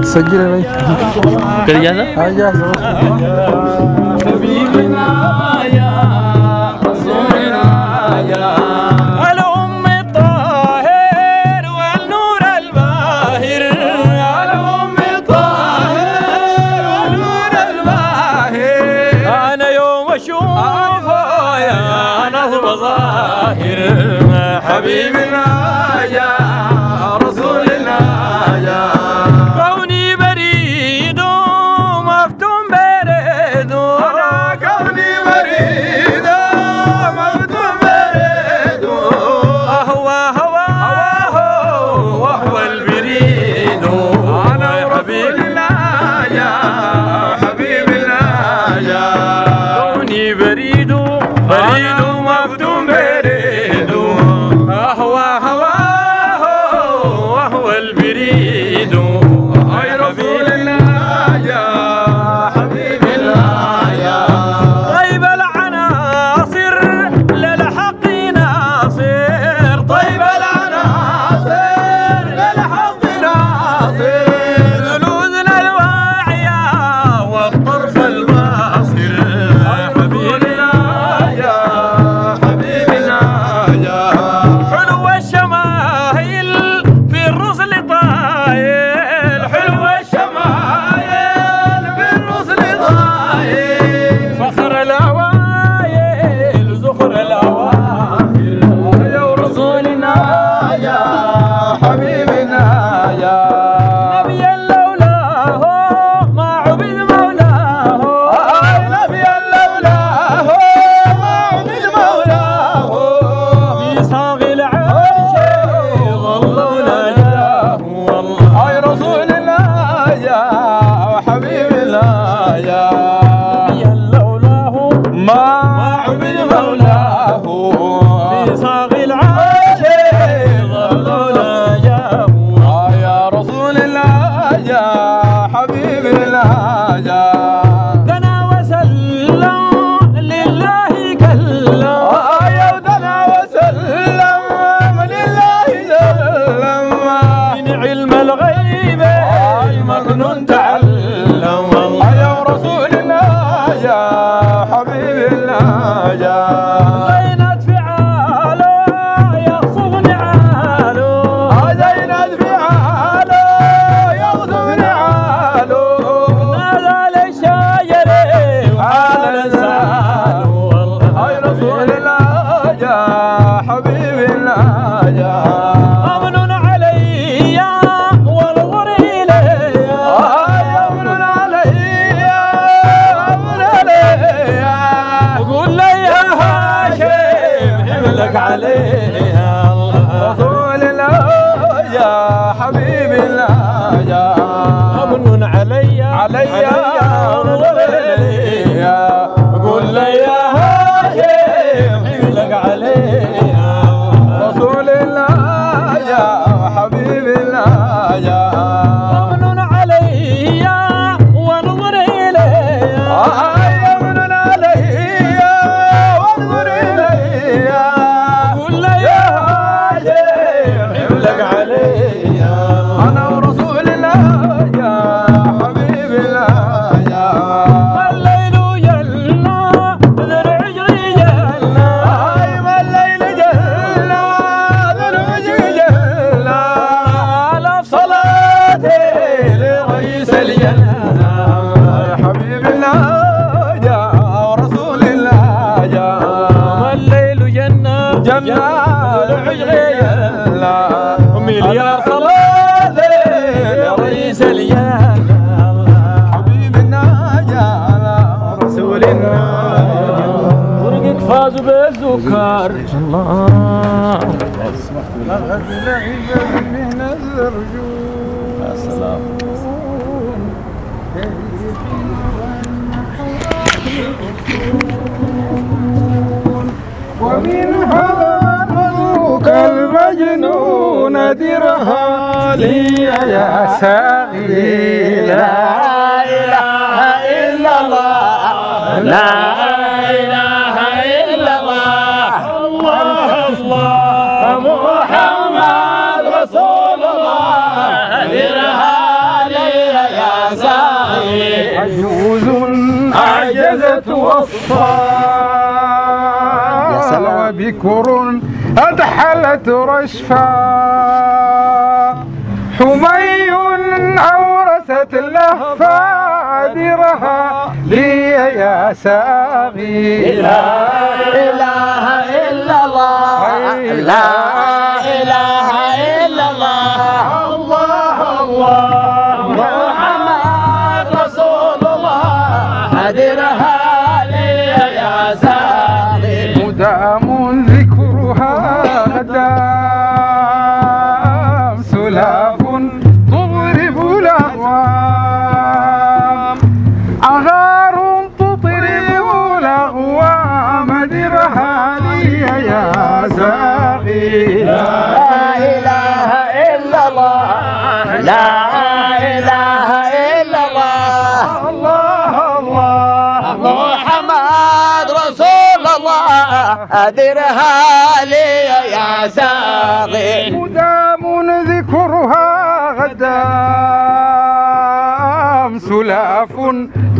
Seguire lei. Per gli? Ah, gli. لولا ما الليل جنة جنة العش غيلا مليار صلاة يا رئيس اليالا حبيبنا يا رسولنا فرقك فاز بالذكر الله من الرجوع السلام Thank you. ومنها ملوك المجنون درها لي يا ساغي. لا إله إلا الله. لا إله إلا الله. محمد رسول الله. لي يا عجوز عجزت وصفا وبكر أدحلت رشفا. حمي أورثت اللهفة درها لي يا ساغي لا إله إلا الله. لا إله إلا الله. الله الله. أدرها لي يا ساقي مدام ذكرها غدام سلاف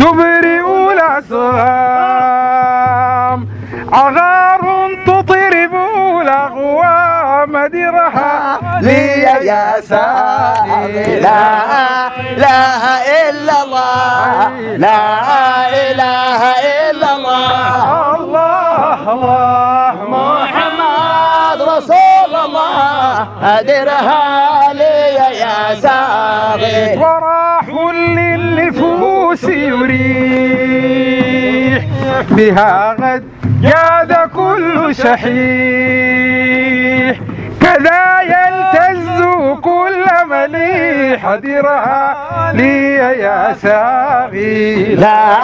تبرئ الأسغام. عغار تطرب الأغوام درها لي يا ساقي لا إله إلا الله. لا إله إلا الله. الله. محمد رسول الله. أدرها لي يا ساقي وراح للنفوس يريح. بها غد جاد كل شحيح. كذا يلتز كل مليح درها لي يا ساغي لا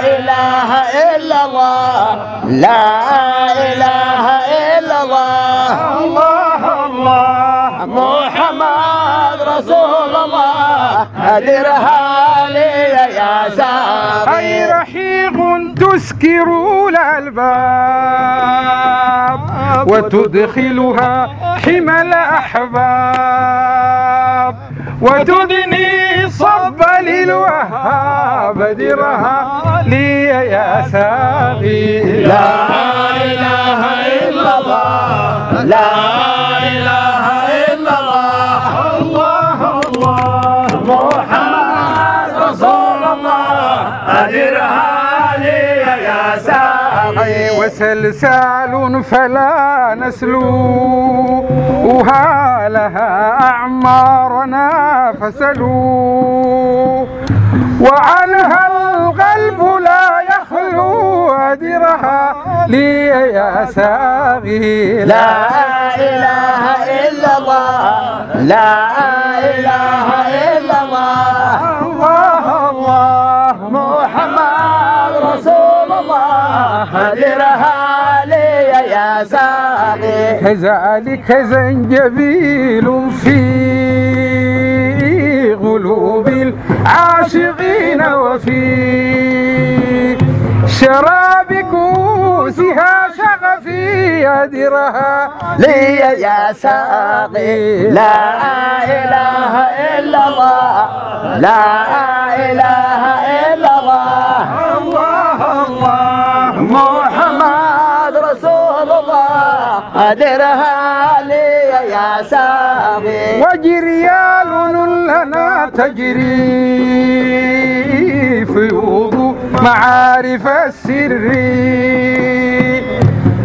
إله إلا الله. لا إله إلا الله. الله الله. محمد رسول الله. أدرها لي يا أي ساقي رحيق تسكر الألباب. وتدخلها حمى الأحباب وتدني صب للوهاب درها لي يا ساقي لا إله إلا الله. لا ساقي وسلسال فلا نسلوها لها أعمارنا فسلوا وعنها القلب لا يخلو أدرها. لي يا ساغي لا إله إلا الله. لا إله إلا كذلك زنجبيل في قلوب العاشقين وفي شراب كوسها شغفي أدرها. لي يا ساقي. لا إله إلا الله. لا إله إلا الله. الله الله الله أدرها لي يا ساقي وجريال لنا تجري فيوض معارف السر.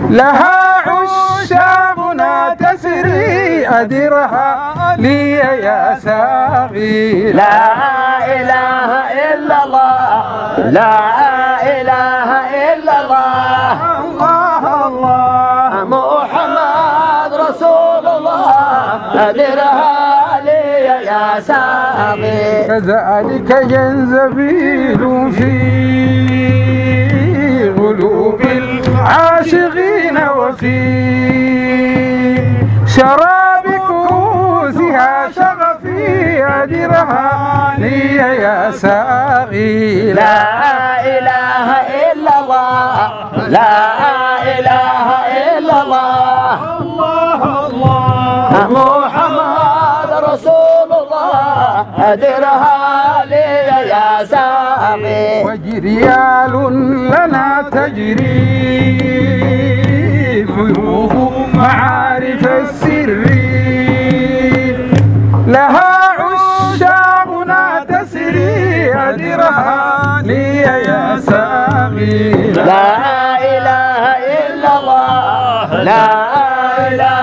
لها عشاقنا تسري أدرها لي يا ساقي لا إله إلا الله لا إله إلا الله. كذلك ينزبيل في قلوب العاشقين وفي شراب كوسها شغفي أجرها. لي يا ساقي. لا إله إلا الله. لا أدرها لي يا ساقي وجريال لنا تجري فيوض معارف السر. لها عشاقنا تسري أدرها لي يا سامي. لا إله إلا الله. لا إله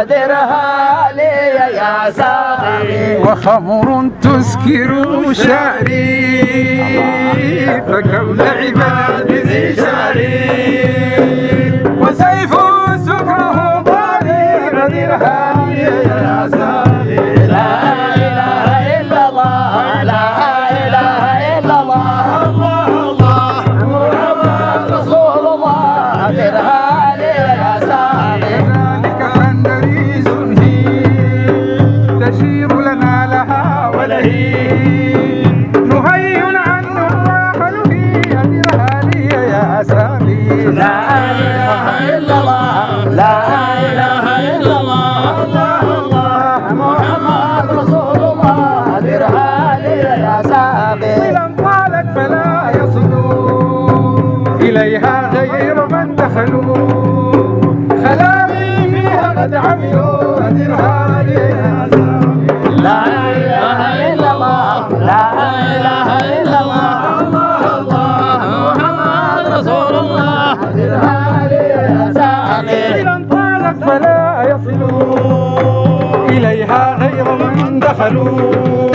أدرها لي يا ساقي. وخمر تسكر شعري فكم لعبا بذي شعري. وسيف سكره ضاري غدرها يا رسول الله. ساقي طالت فلا يصلوا إليها غير من دخلوا.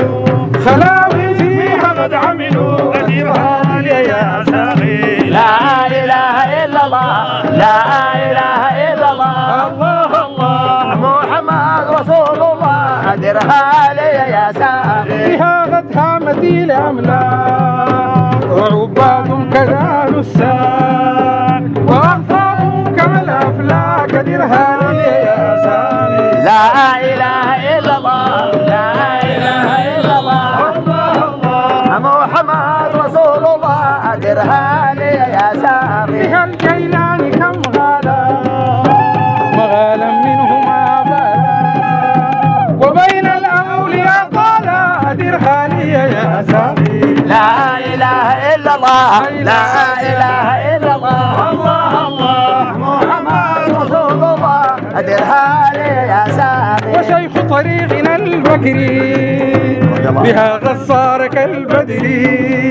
خلاوي فيها قد عملوا. أدرها لي يا سامي لا إله إلا الله. لا إله إلا الله. الله الله. محمد رسول الله. أدرها لي يا ساقي. بها قد هامت الأملاك وعباد كذا نساك وأغفار كما الأفلاك سامي. لا إله إلا الله لا إله إلا الله. محمد رسول الله أدرها لي يا ساقي البكري بها غصار كالبدري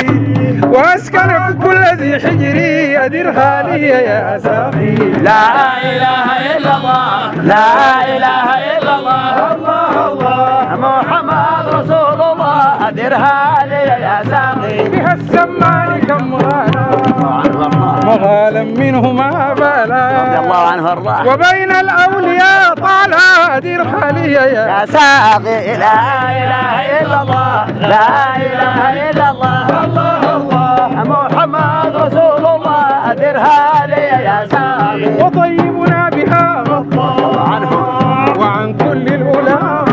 وأسكن كل ذي حجري ادرها لي يا ساقي لا إله إلا الله. لا إله إلا الله. الله الله. محمد رسول الله. أدرها لي يا ساقي بها السمان كم غالا مغالا منهما بالا رضي الله عنه وارضاه. وبين الأولياء طالا ادرها لي يا. ساقي لا إله إلا الله لا إله إلا الله. الله الله. محمد رسول الله أدرها لي يا ساقي. وطيبنا بها. غطى وعن كل الأولى. غنى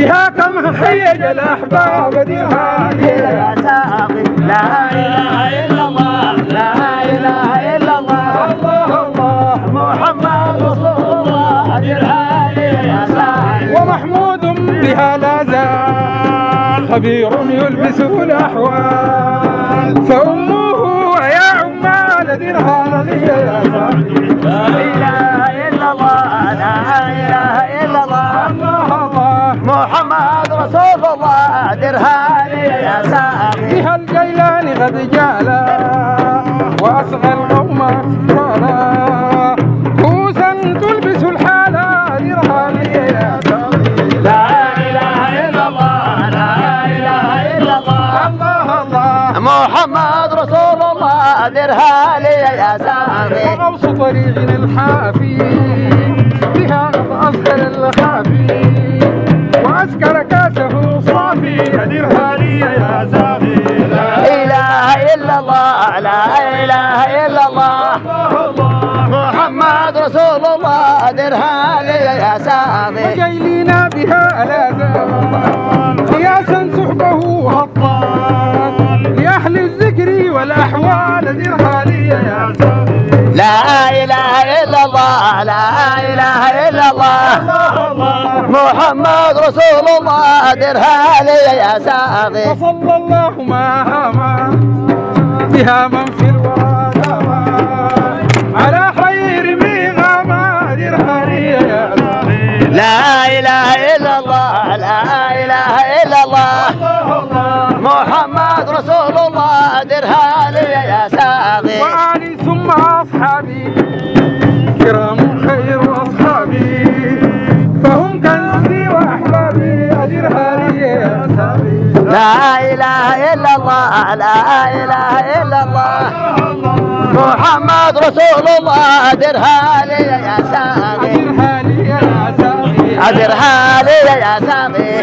بها كم حيج الأحباب لي يا ساقي لا إله إلا الله لا إله إلا الله الله الله محمد رسول الله أدرها لي يا ساقي ومحمود بها لا زال خبير يلبس الأحوال. فأمه يا عمال درها يا ساقي لا إله إلا الله لا إله إلا الله محمد رسول الله أدرها لي يا ساقي بها الجيلان قد جالا وأصغى القوم أفكارا كوسا تلبس الحالة درها لي يا ساقي لا إله إلا الله لا إله إلا الله. الله الله. محمد رسول الله أدرها لي يا ساقي وغوص طريقنا الحافي بها قد أصدر الخافي. صافي أدرها لي يا ساقي لا إله إلا الله لا إله إلا الله. محمد رسول الله أدرها لي يا ساقي وجيلنا بها ألاذا قياسا سحبه هطان لأهل الذكر والأحوال درها لي يا ساقي لا الله لا إله إلا الله. محمد رسول الله درها لي يا ساقي. وصلى الله معها بها من في الورى على خير من غمادر هريا لا إله لا إله إلا الله لا إله إلا الله محمد رسول الله درها لي يا ساقي أدرها لي يا سابي أدرها لي يا ساقي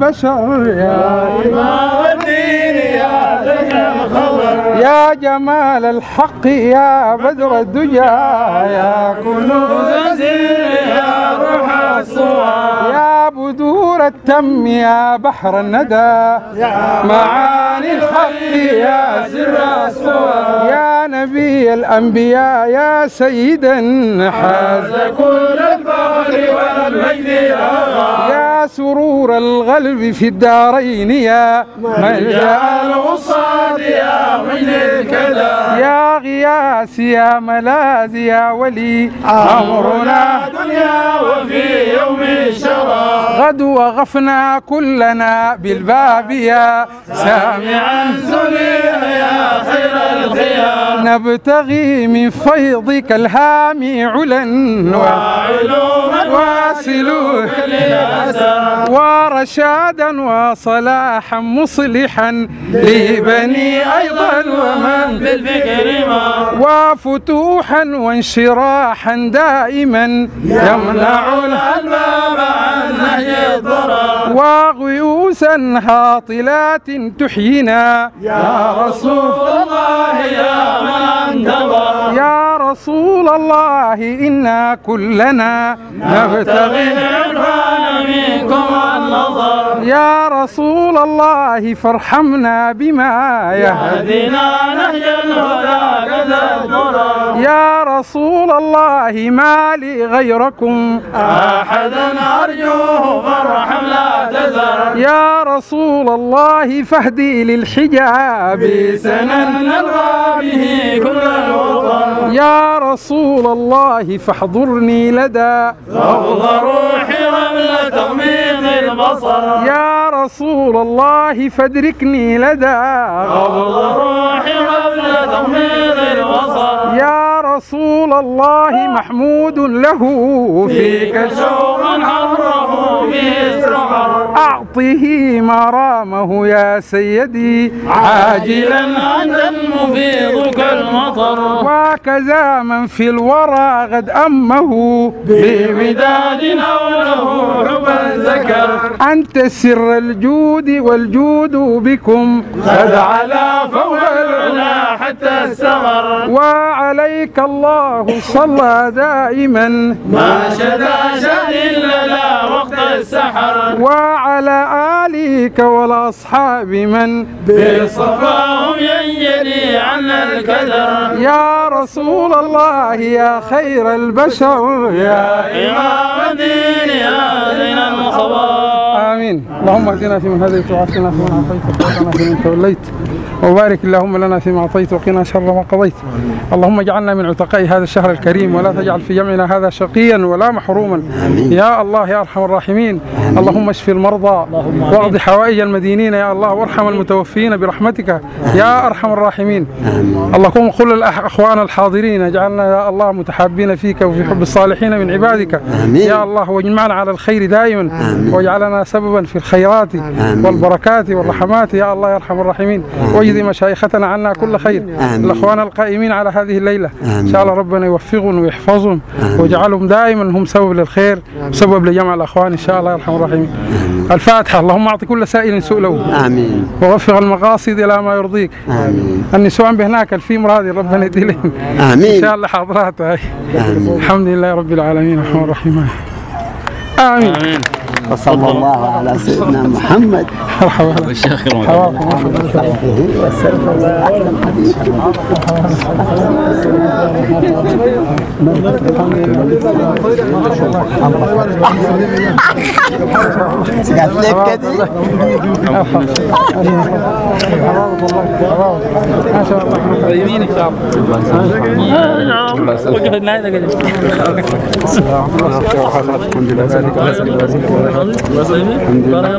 البشر يا يا جمال الحق يا بدر الدجى يا كنوز يا روح الصور يا بدور التم يا بحر الندى. معاني الحق يا سر الصور يا نبي الأنبياء يا سيدا حاز كل الفخر والمجد يا سرور القلب في الدارين يا ملجأ الوصاد يا مجد الكذا يا غياس يا ملاذ يا ولي أمرنا دنيا وفي يوم الشرى غد وغفنا كلنا بالباب يا سامعا سليا يا خير الخيام. نبتغي من فيضك الهام علا وعلوما واسلوك ورشادا وصلاحا مصلحا لبني أيضا ومن بالفكر وفتوحا وانشراحا دائما. يمنع الالباب عن نهي الضرر. وغيوسا هاطلات تحيينا. يا رسول الله يا من انتظر يا رسول الله إنا كلنا نبتغي. العرفان منكم النظر. يا رسول الله فارحمنا بما يهدينا. نهج الهدى. كذا الضرر يا رسول الله ما لي غيركم. احدا أرجوه فارحم لا تزر. يا رسول الله فاهدي للحجاب. سنا نلغى به كل الوطن. يا رسول الله فاحضرني لدى. غض روحي قبل تغميض البصر. يا رسول الله فادركني لدى. غض روحي قبل تغميض البصر يا رسول الله محمود له فيك شوق حره السحر أعطه مرامه يا سيدي. عاجلا أنت المفيض كالمطر وكذا من في الورى قد أمه. بوداد أوله حبا ذكر أنت سر الجود والجود بكم. قد علا فوق العلا حتى السمر وعليك الله صلى دائما. ما شدا شد لنا وقت السحر. وعلى آلك والأصحاب من؟ بصفاهم ينجلي عنا الكدر. يا رسول الله يا خير البشر. يا إمام دين هذه الخبر آمين. اللهم اهدنا فيمن هديت وعافنا فيمن عافيت وقنا فيمن توليت وبارك اللهم لنا فيما أعطيت وقنا شر ما قضيت. اللهم اجعلنا من عتقاء هذا الشهر الكريم ولا تجعل في جمعنا هذا شقيا ولا محروما. يا الله يا أرحم الراحمين. اللهم اشف المرضى واقض حوائج المدينين يا الله وارحم المتوفين برحمتك. يا أرحم الراحمين. اللهم قل الأخوان الحاضرين اجعلنا يا الله متحابين فيك وفي حب الصالحين من عبادك. يا الله واجمعنا على الخير دائما. واجعلنا سببا في الخيرات والبركات والرحمات يا الله يا أرحم الراحمين. واجزي مشايختنا عنا كل خير. الأخوان القائمين على هذه الليلة. إن شاء الله ربنا يوفقهم ويحفظهم ويجعلهم دائما هم سبب للخير سبب لجمع الأخوان. إن شاء الله يا أرحم الراحمين. الفاتحة اللهم اعط كل سائل سؤله آمين. ووفق المقاصد إلى ما يرضيك. آمين. النسوان بهناك الفيم راضي ربنا يدي لهم. إن آمين شاء الله حاضرات. آمين. الحمد لله رب العالمين الرحمن الرحيم آمين. وصلى الله على سيدنا محمد. حواكم قالت لك كده ما شاء الله يمينك يا رب وقف النهاية كده الحمد لله